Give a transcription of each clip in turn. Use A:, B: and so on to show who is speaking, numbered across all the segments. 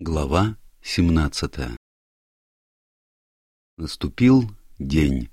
A: Глава 17 Наступил день,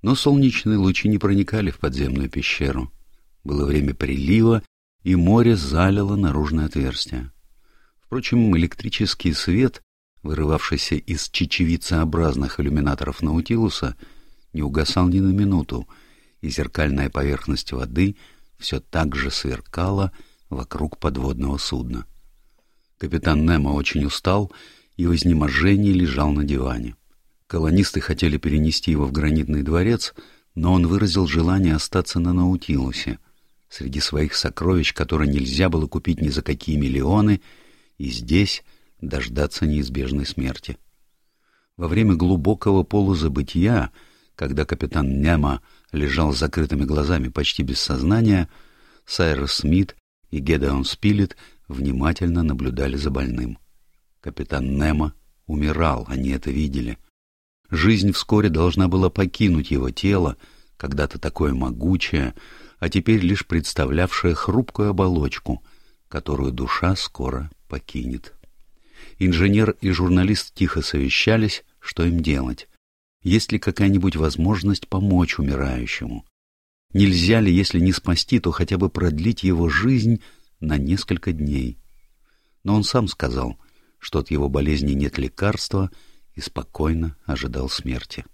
A: но солнечные лучи не проникали в подземную пещеру. Было время прилива, и море залило наружное отверстие. Впрочем, электрический свет, вырывавшийся из чечевицеобразных иллюминаторов Наутилуса, не угасал ни на минуту, и зеркальная поверхность воды все так же сверкала вокруг подводного судна. Капитан Немо очень устал и в изнеможении лежал на диване. Колонисты хотели перенести его в гранитный дворец, но он выразил желание остаться на Наутилусе, среди своих сокровищ, которые нельзя было купить ни за какие миллионы, и здесь дождаться неизбежной смерти. Во время глубокого полузабытия, когда капитан Немо лежал с закрытыми глазами почти без сознания, Сайрос Смит и Гедеон Спилет внимательно наблюдали за больным. Капитан Немо умирал, они это видели. Жизнь вскоре должна была покинуть его тело, когда-то такое могучее, а теперь лишь представлявшее хрупкую оболочку, которую душа скоро покинет. Инженер и журналист тихо совещались, что им делать. Есть ли какая-нибудь возможность помочь умирающему? Нельзя ли, если не спасти, то хотя бы продлить его жизнь на несколько дней. Но он сам сказал, что от его болезни нет лекарства, и спокойно ожидал смерти.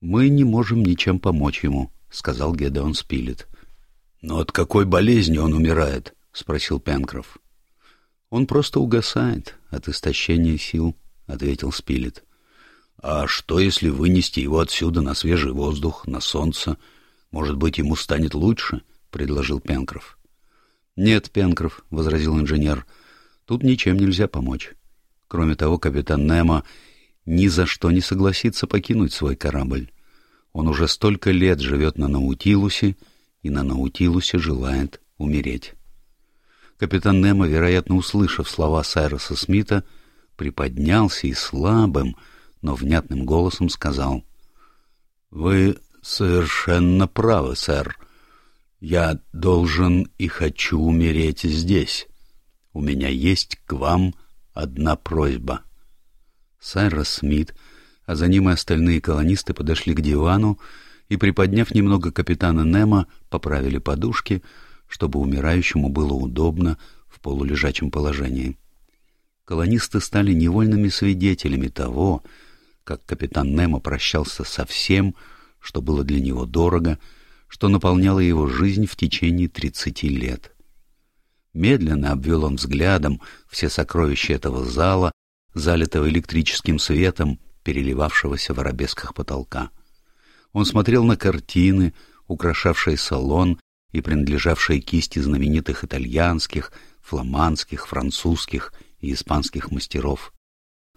A: «Мы не можем ничем помочь ему», — сказал Гедеон Спилет. «Но от какой болезни он умирает?» — спросил Пенкроф. «Он просто угасает от истощения сил», — ответил Спилет. «А что, если вынести его отсюда на свежий воздух, на солнце? Может быть, ему станет лучше?» — предложил Пенкроф. «Нет, Пенкроф», — возразил инженер, — «тут ничем нельзя помочь. Кроме того, капитан Немо ни за что не согласится покинуть свой корабль. Он уже столько лет живет на Наутилусе, и на Наутилусе желает умереть». Капитан Немо, вероятно, услышав слова Сайроса Смита, приподнялся и слабым, но внятным голосом сказал, «Вы совершенно правы, сэр. Я должен и хочу умереть здесь. У меня есть к вам одна просьба. Сайрос Смит, а за ним и остальные колонисты подошли к дивану и, приподняв немного капитана Немо, поправили подушки, чтобы умирающему было удобно в полулежачем положении. Колонисты стали невольными свидетелями того, как капитан Немо прощался со всем, что было для него дорого — что наполняло его жизнь в течение тридцати лет. Медленно обвел он взглядом все сокровища этого зала, залитого электрическим светом, переливавшегося в арабесках потолка. Он смотрел на картины, украшавшие салон и принадлежавшие кисти знаменитых итальянских, фламандских, французских и испанских мастеров.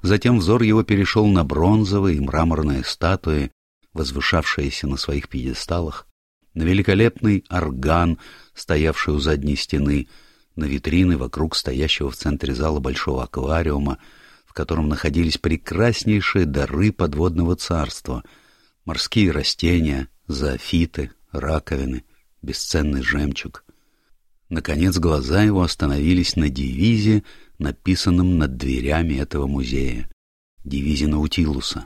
A: Затем взор его перешел на бронзовые и мраморные статуи, возвышавшиеся на своих пьедесталах, на великолепный орган, стоявший у задней стены, на витрины вокруг стоящего в центре зала большого аквариума, в котором находились прекраснейшие дары подводного царства, морские растения, зоофиты, раковины, бесценный жемчуг. Наконец глаза его остановились на девизе, написанном над дверями этого музея. Девизе Наутилуса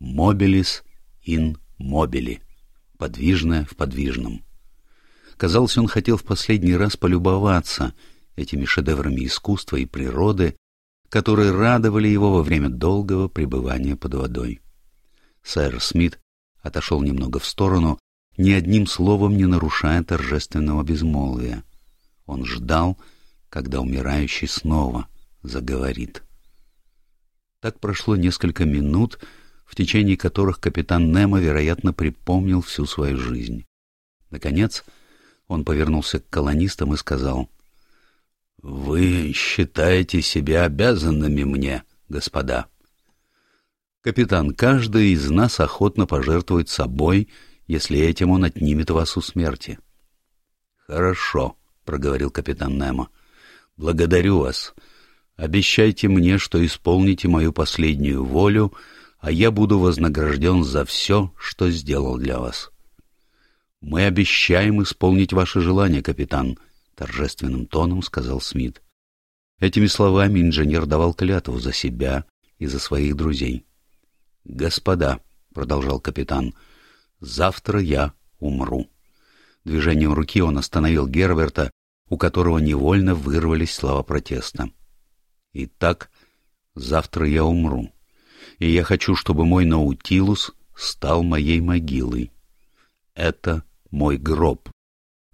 A: «Mobilis in mobili» подвижное в подвижном. Казалось, он хотел в последний раз полюбоваться этими шедеврами искусства и природы, которые радовали его во время долгого пребывания под водой. Сэр Смит отошел немного в сторону, ни одним словом не нарушая торжественного безмолвия. Он ждал, когда умирающий снова заговорит. Так прошло несколько минут, в течение которых капитан Немо, вероятно, припомнил всю свою жизнь. Наконец, он повернулся к колонистам и сказал, «Вы считаете себя обязанными мне, господа?» «Капитан, каждый из нас охотно пожертвует собой, если этим он отнимет вас у смерти». «Хорошо», — проговорил капитан Немо. «Благодарю вас. Обещайте мне, что исполните мою последнюю волю — а я буду вознагражден за все, что сделал для вас. — Мы обещаем исполнить ваше желание, капитан, — торжественным тоном сказал Смит. Этими словами инженер давал клятву за себя и за своих друзей. «Господа», — продолжал капитан, — «завтра я умру». Движением руки он остановил Герберта, у которого невольно вырвались слова протеста. «Итак, завтра я умру, и я хочу, чтобы мой Наутилус стал моей могилой. Это мой гроб.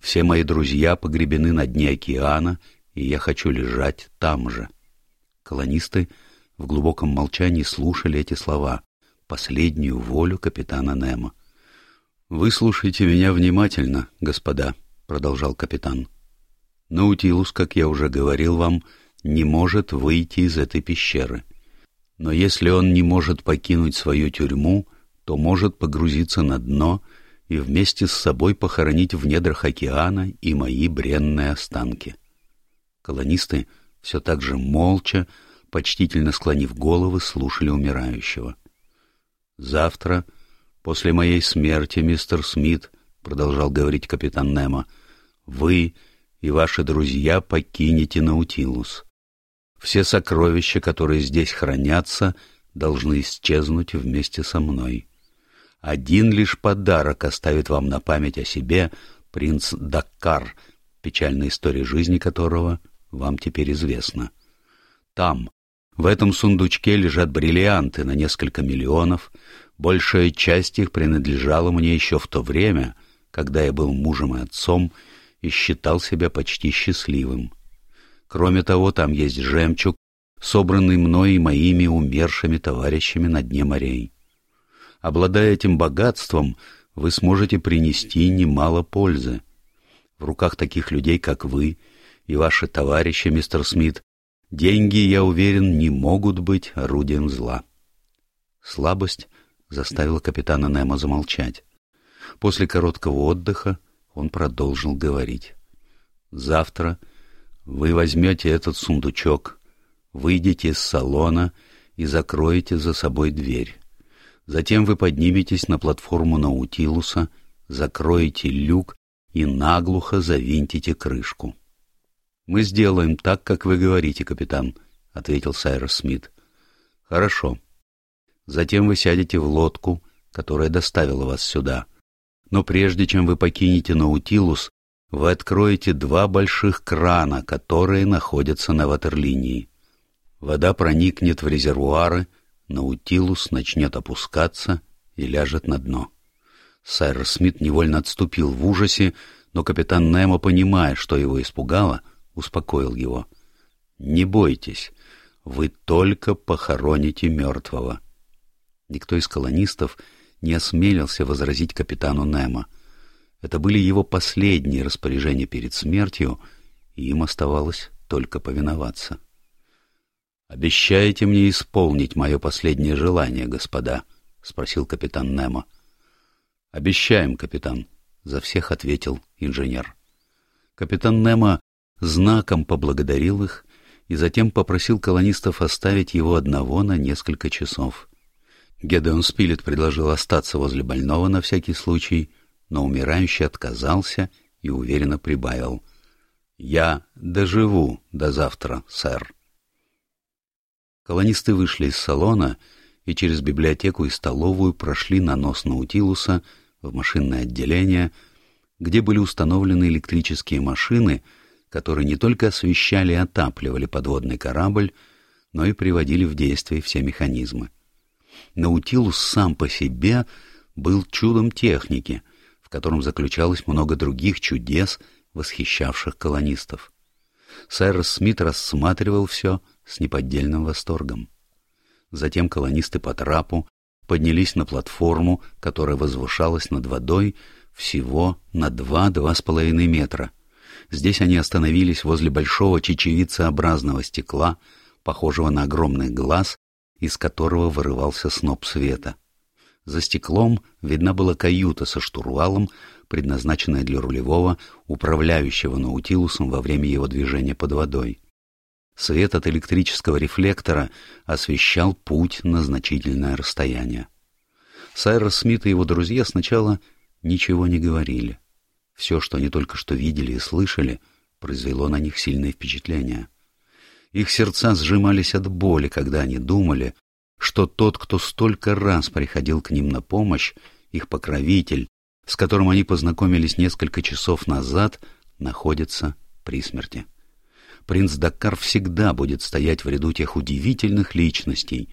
A: Все мои друзья погребены на дне океана, и я хочу лежать там же». Колонисты в глубоком молчании слушали эти слова, последнюю волю капитана Немо. «Выслушайте меня внимательно, господа», — продолжал капитан. «Наутилус, как я уже говорил вам, не может выйти из этой пещеры. Но если он не может покинуть свою тюрьму, то может погрузиться на дно и вместе с собой похоронить в недрах океана и мои бренные останки». Колонисты все так же молча, почтительно склонив головы, слушали умирающего. «Завтра...» «После моей смерти, мистер Смит, — продолжал говорить капитан Немо, — вы и ваши друзья покинете Наутилус. Все сокровища, которые здесь хранятся, должны исчезнуть вместе со мной. Один лишь подарок оставит вам на память о себе принц Даккар, печальная история жизни которого вам теперь известна. Там, в этом сундучке лежат бриллианты на несколько миллионов, Большая часть их принадлежала мне еще в то время, когда я был мужем и отцом и считал себя почти счастливым. Кроме того, там есть жемчуг, собранный мной и моими умершими товарищами на дне морей. Обладая этим богатством, вы сможете принести немало пользы. В руках таких людей, как вы и ваши товарищи, мистер Смит, деньги, я уверен, не могут быть орудием зла. Слабость заставила капитана Немо замолчать. После короткого отдыха он продолжил говорить. «Завтра вы возьмете этот сундучок, выйдете из салона и закроете за собой дверь. Затем вы подниметесь на платформу Наутилуса, закроете люк и наглухо завинтите крышку». «Мы сделаем так, как вы говорите, капитан», — ответил Сайрос Смит. «Хорошо. Затем вы сядете в лодку, которая доставила вас сюда. Но прежде чем вы покинете Наутилус, вы откроете два больших крана, которые находятся на ватерлинии. Вода проникнет в резервуары, Наутилус начнет опускаться и ляжет на дно. Сайрос Смит невольно отступил в ужасе, но капитан Немо, понимая, что его испугало, успокоил его. «Не бойтесь, вы только похороните мертвого. Никто из колонистов не осмелился возразить капитану Немо. Это были его последние распоряжения перед смертью, и им оставалось только повиноваться. «Обещаете мне исполнить мое последнее желание, господа?» — спросил капитан Немо. «Обещаем, капитан», — за всех ответил инженер. Капитан Немо знаком поблагодарил их и затем попросил колонистов оставить его одного на несколько часов. Гедеон Спилет предложил остаться возле больного на всякий случай, но умирающий отказался и уверенно прибавил. «Я доживу до завтра, сэр». Колонисты вышли из салона и через библиотеку и столовую прошли на нос Наутилуса в машинное отделение, где были установлены электрические машины, которые не только освещали и отапливали подводный корабль, но и приводили в действие все механизмы. Наутилус сам по себе был чудом техники, в котором заключалось много других чудес, восхищавших колонистов. Сайрос Смит рассматривал все с неподдельным восторгом. Затем колонисты по трапу поднялись на платформу, которая возвышалась над водой всего на два-два с половиной метра. Здесь они остановились возле большого чечевицеобразного стекла, похожего на огромный глаз, из которого вырывался сноп света. За стеклом видна была каюта со штурвалом, предназначенная для рулевого, управляющего наутилусом во время его движения под водой. Свет от электрического рефлектора освещал путь на значительное расстояние. Сайрос Смит и его друзья сначала ничего не говорили. Все, что они только что видели и слышали, произвело на них сильное впечатление — Их сердца сжимались от боли, когда они думали, что тот, кто столько раз приходил к ним на помощь, их покровитель, с которым они познакомились несколько часов назад, находится при смерти. Принц Даккар всегда будет стоять в ряду тех удивительных личностей,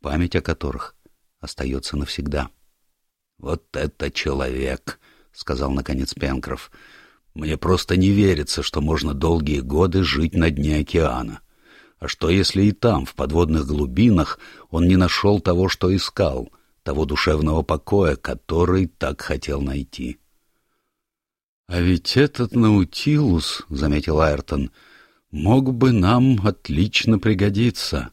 A: память о которых остается навсегда. — Вот это человек! — сказал наконец Пенкроф. — Мне просто не верится, что можно долгие годы жить на дне океана. А что, если и там, в подводных глубинах, он не нашел того, что искал, того душевного покоя, который так хотел найти? — А ведь этот Наутилус, — заметил Айртон, — мог бы нам отлично пригодиться.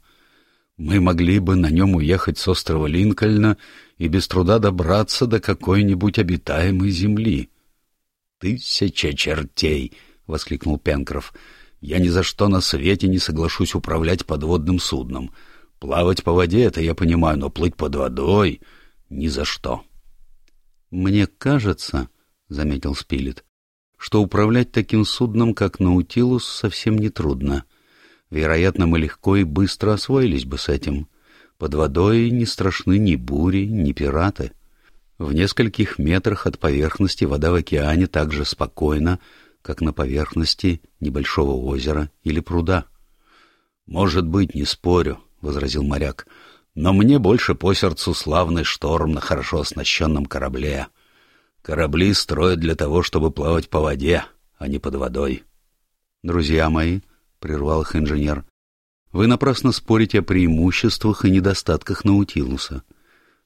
A: Мы могли бы на нем уехать с острова Линкольна и без труда добраться до какой-нибудь обитаемой земли. — Тысяча чертей! — воскликнул Пенкроф. Я ни за что на свете не соглашусь управлять подводным судном. Плавать по воде — это я понимаю, но плыть под водой — ни за что. — Мне кажется, — заметил Спилет, — что управлять таким судном, как Наутилус, совсем нетрудно. Вероятно, мы легко и быстро освоились бы с этим. Под водой не страшны ни бури, ни пираты. В нескольких метрах от поверхности вода в океане так же спокойна, как на поверхности небольшого озера или пруда. — Может быть, не спорю, — возразил моряк, — но мне больше по сердцу славный шторм на хорошо оснащенном корабле. Корабли строят для того, чтобы плавать по воде, а не под водой. — Друзья мои, — прервал их инженер, — вы напрасно спорите о преимуществах и недостатках Наутилуса.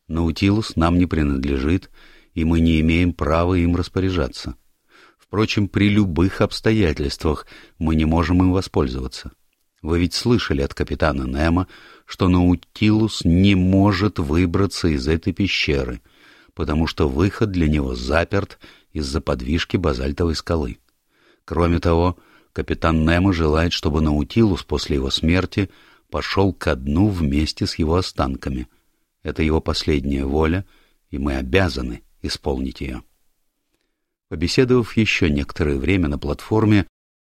A: Наутилус нам не принадлежит, и мы не имеем права им распоряжаться. — Впрочем, при любых обстоятельствах мы не можем им воспользоваться. Вы ведь слышали от капитана Немо, что Наутилус не может выбраться из этой пещеры, потому что выход для него заперт из-за подвижки базальтовой скалы. Кроме того, капитан Немо желает, чтобы Наутилус после его смерти пошел ко дну вместе с его останками. Это его последняя воля, и мы обязаны исполнить ее. Побеседовав еще некоторое время на платформе,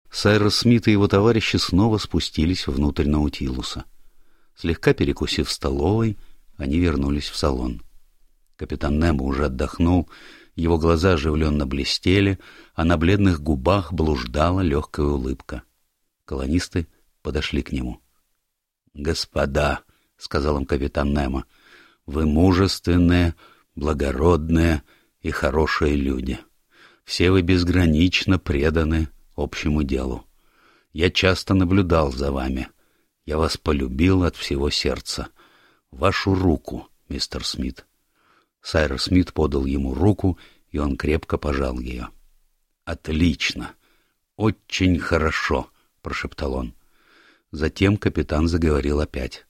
A: Сайрос Смит и его товарищи снова спустились внутрь Наутилуса. Слегка перекусив в столовой, они вернулись в салон. Капитан Немо уже отдохнул, его глаза оживленно блестели, а на бледных губах блуждала легкая улыбка. Колонисты подошли к нему. — Господа, — сказал им капитан Немо, — вы мужественные, благородные и хорошие люди. Все вы безгранично преданы общему делу. Я часто наблюдал за вами. Я вас полюбил от всего сердца. Вашу руку, мистер Смит. Сайр Смит подал ему руку, и он крепко пожал ее. «Отлично! Очень хорошо!» — прошептал он. Затем капитан заговорил опять.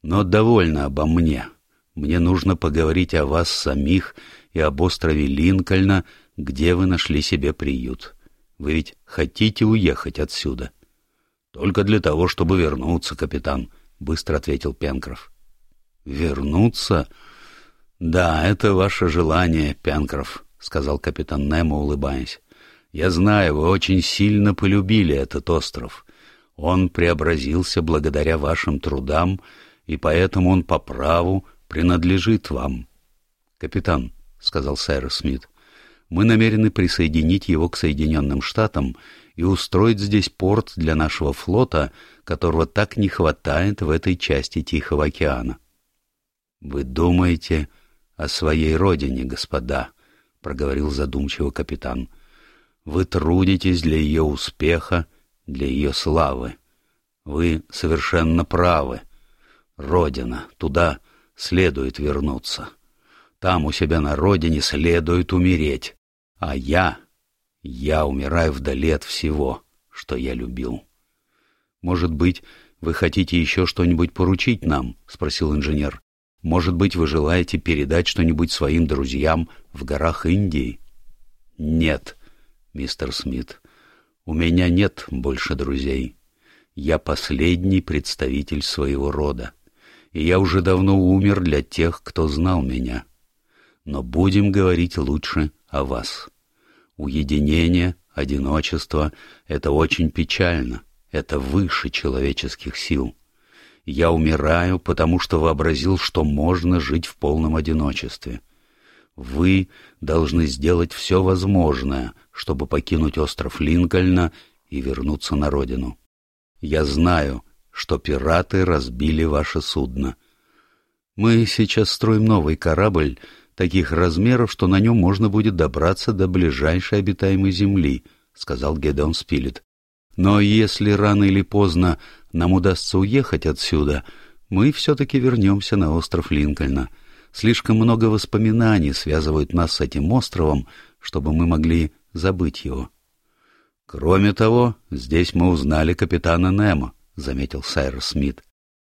A: «Но довольно обо мне. Мне нужно поговорить о вас самих и об острове Линкольна, где вы нашли себе приют. Вы ведь хотите уехать отсюда? — Только для того, чтобы вернуться, капитан, — быстро ответил Пенкроф. — Вернуться? — Да, это ваше желание, Пенкроф, — сказал капитан Немо, улыбаясь. — Я знаю, вы очень сильно полюбили этот остров. Он преобразился благодаря вашим трудам, и поэтому он по праву принадлежит вам. — Капитан, — сказал Сайрус Смит, мы намерены присоединить его к Соединенным Штатам и устроить здесь порт для нашего флота, которого так не хватает в этой части Тихого океана. — Вы думаете о своей родине, господа, — проговорил задумчиво капитан. — Вы трудитесь для ее успеха, для ее славы. Вы совершенно правы. Родина, туда следует вернуться. Там у себя на родине следует умереть. А я... Я умираю вдали от всего, что я любил. Может быть, вы хотите еще что-нибудь поручить нам? — спросил инженер. Может быть, вы желаете передать что-нибудь своим друзьям в горах Индии? Нет, мистер Смит, у меня нет больше друзей. Я последний представитель своего рода, и я уже давно умер для тех, кто знал меня. Но будем говорить лучше о вас. Уединение, одиночество — это очень печально, Это выше человеческих сил. Я умираю, потому что вообразил, что можно жить в полном одиночестве. Вы должны сделать все возможное, чтобы покинуть остров Линкольна и вернуться на родину. Я знаю, что пираты разбили ваше судно. Мы сейчас строим новый корабль таких размеров, что на нем можно будет добраться до ближайшей обитаемой земли, — сказал Гедеон Спилет. Но если рано или поздно нам удастся уехать отсюда, мы все-таки вернемся на остров Линкольна. Слишком много воспоминаний связывают нас с этим островом, чтобы мы могли забыть его. — Кроме того, здесь мы узнали капитана Немо, — заметил Сайрос Смит.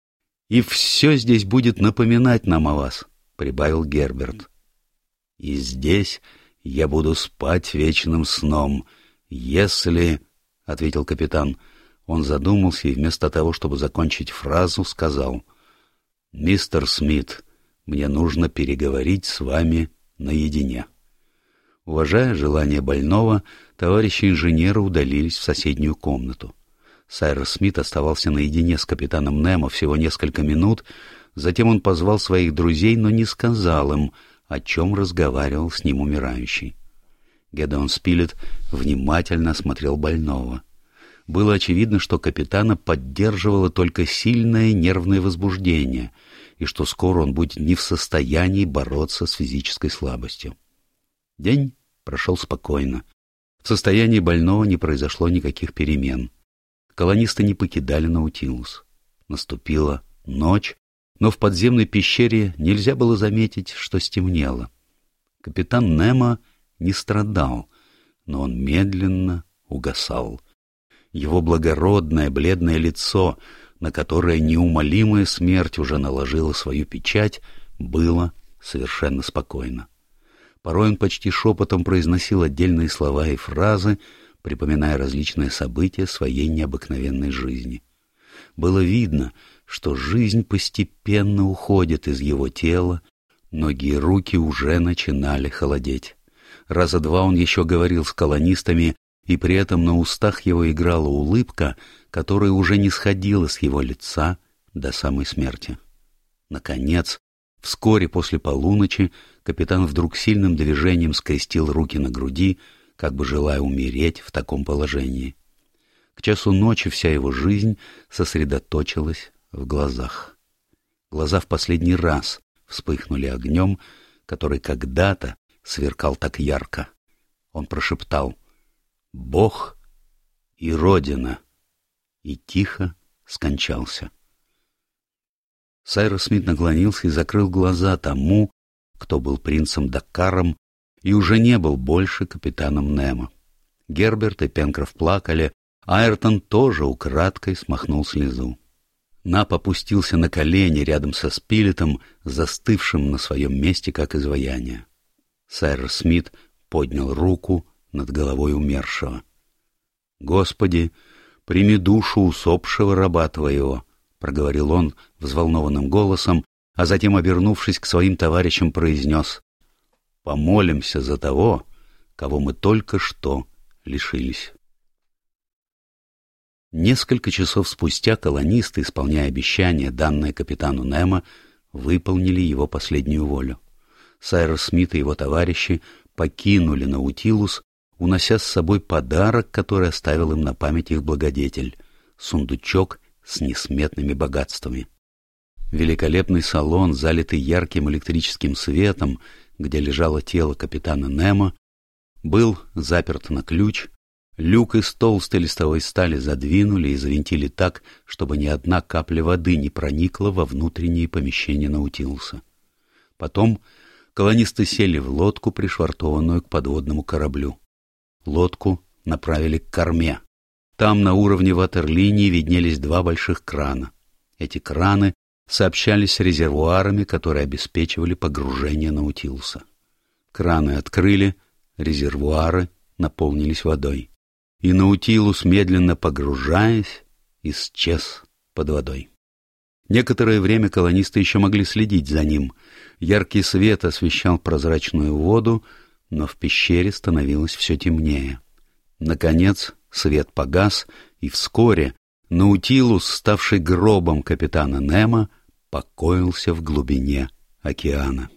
A: — И все здесь будет напоминать нам о вас, — прибавил Герберт. — И здесь я буду спать вечным сном, если... — ответил капитан. Он задумался и вместо того, чтобы закончить фразу, сказал. — Мистер Смит, мне нужно переговорить с вами наедине. Уважая желание больного, товарищи инженера удалились в соседнюю комнату. Сайрос Смит оставался наедине с капитаном Немо всего несколько минут, затем он позвал своих друзей, но не сказал им, о чем разговаривал с ним умирающий. Гедеон Спилет внимательно осмотрел больного. Было очевидно, что капитана поддерживало только сильное нервное возбуждение, и что скоро он будет не в состоянии бороться с физической слабостью. День прошел спокойно. В состоянии больного не произошло никаких перемен. Колонисты не покидали Наутилус. Наступила ночь, но в подземной пещере нельзя было заметить, что стемнело. Капитан Немо не страдал, но он медленно угасал. Его благородное бледное лицо, на которое неумолимая смерть уже наложила свою печать, было совершенно спокойно. Порой он почти шепотом произносил отдельные слова и фразы, припоминая различные события своей необыкновенной жизни. Было видно, что жизнь постепенно уходит из его тела, ноги и руки уже начинали холодеть. Раза два он еще говорил с колонистами, и при этом на устах его играла улыбка, которая уже не сходила с его лица до самой смерти. Наконец, вскоре после полуночи, капитан вдруг сильным движением скрестил руки на груди, как бы желая умереть в таком положении. К часу ночи вся его жизнь сосредоточилась в глазах. Глаза в последний раз вспыхнули огнем, который когда-то сверкал так ярко. Он прошептал «Бог и Родина» и тихо скончался. Сайрос Смит наклонился и закрыл глаза тому, кто был принцем Дакаром и уже не был больше капитаном Немо. Герберт и Пенкроф плакали, Айртон тоже украдкой смахнул слезу. Нап опустился на колени рядом со Спилетом, застывшим на своем месте, как изваяние. Сэр Смит поднял руку над головой умершего. «Господи, прими душу усопшего раба твоего», — проговорил он взволнованным голосом, а затем, обернувшись к своим товарищам, произнес Помолимся за того, кого мы только что лишились. Несколько часов спустя колонисты, исполняя обещание, данное капитану Немо, выполнили его последнюю волю. Сайрос Смит и его товарищи покинули Наутилус, унося с собой подарок, который оставил им на память их благодетель — сундучок с несметными богатствами. Великолепный салон, залитый ярким электрическим светом, где лежало тело капитана Немо, был заперт на ключ, люк из толстой листовой стали задвинули и завинтили так, чтобы ни одна капля воды не проникла во внутренние помещения Наутилуса. Потом колонисты сели в лодку, пришвартованную к подводному кораблю. Лодку направили к корме. Там на уровне ватерлинии виднелись два больших крана. Эти краны сообщались с резервуарами, которые обеспечивали погружение Наутилуса. Краны открыли, резервуары наполнились водой. И Наутилус, медленно погружаясь, исчез под водой. Некоторое время колонисты еще могли следить за ним. Яркий свет освещал прозрачную воду, но в пещере становилось все темнее. Наконец свет погас, и вскоре Наутилус, ставший гробом капитана Немо, покоился в глубине океана.